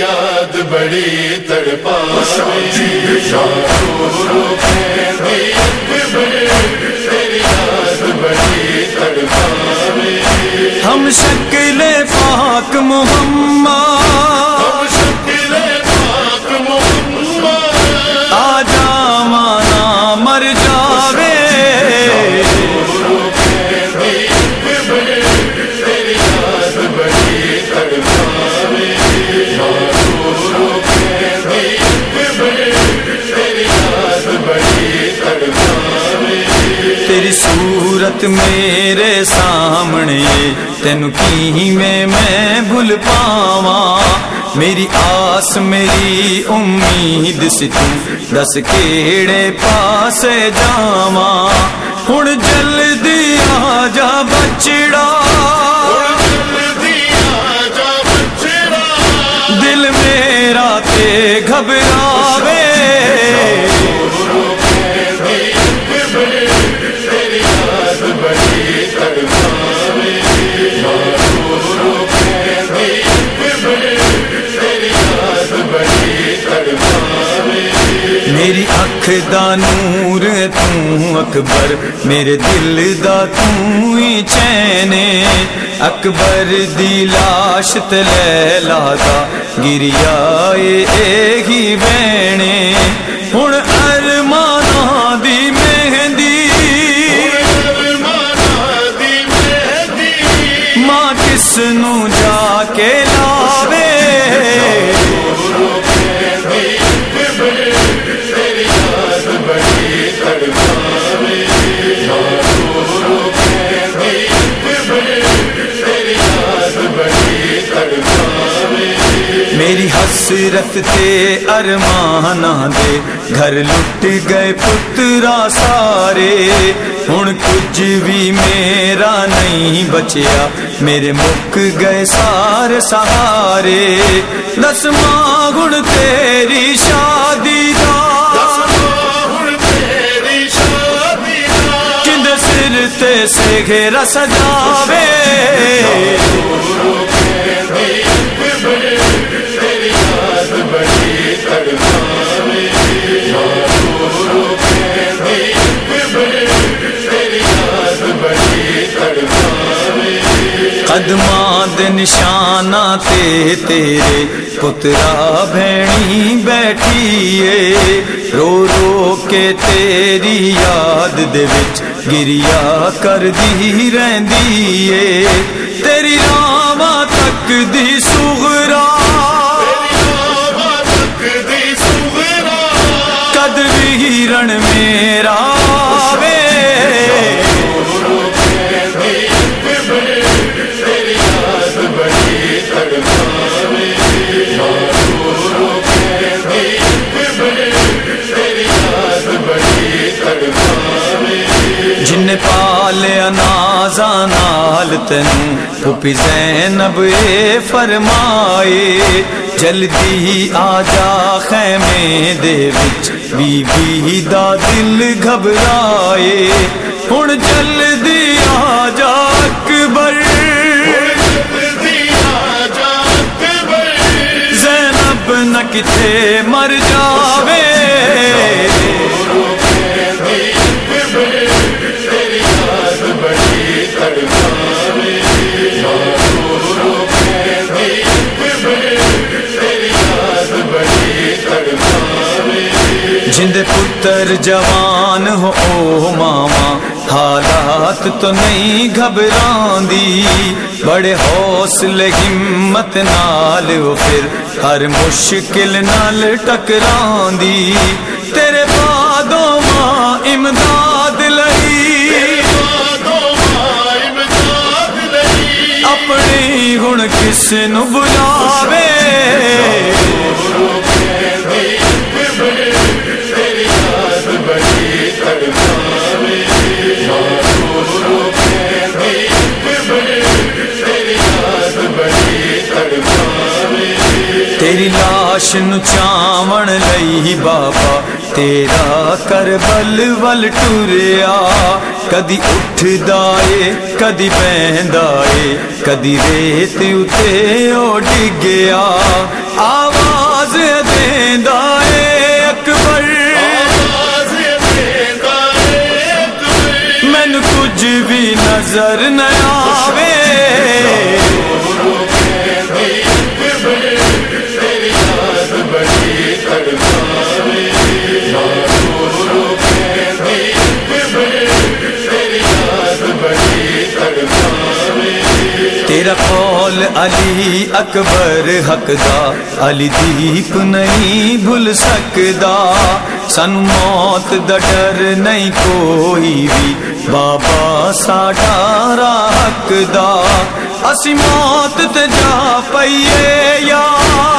یاد بڑی تڑپا تیری یاد بڑی تڑپا ہم شکل پاک محمد صورت میرے سامنے تین کی میں میں بھول پاواں۔ میری آس، میری امید سی تو دس کیڑے پاس جاواں۔ ہن جلدی آ جا، بچڑا دا نور توں اکبر، میرے دل دا توں ہی چین اکبر دی لاش تے لیلا دا گریا اے ہی بین۔ حسرت تے ارمانا دے۔ گھر لٹ گئے پترا سارے۔ ہن کچھ بھی میرا نہیں بچیا۔ میرے مک گئے سارے سہارے۔ دس ماں گن تیری شادی دا۔ سے گھیرا سجاوے بڑی نشانہ تے تیرے پترا بھینی بیٹھی اے۔ رو رو کے تیری یاد دے وچ گریا کر دی رہندی اے۔ تیری راواں تک دی سغرا نال تینوں پھپھی زینب فرمائے، جلدی آ جا خیمے دے وچ۔ بی بی دا دل گھبرائے، ہن جلدی آ جا اکبر۔ زینب نہ کتے مر جاوے۔ جند پتر جوان ہو، او ماما، حالات تو نہیں گھبراندی۔ بڑے حوصلے، ہمت نال، وہ پھر ہر مشکل نال ٹکراندی۔ تیرے بادوں ماں امداد لئی۔ اپنی ہن کس نو بلاوے تیری لاش نو چاون لئی بابا تیرا کربل ول ٹوریا کدی اٹھدا اے کدی بہندا اے کدی ریت اتے او ڈگیا۔ آواز دیندا اے اکبر۔ آواز دیندا اے اکبر۔ مینوں کچھ بھی نظر نہ آوے۔ قول علی اکبر حق دا علی دیپ نہیں بھول سکدا۔ سن موت دا ڈر نہیں کوئی بھی۔ بابا ساڈا حق دا اسی موت تے جا پئیے یار۔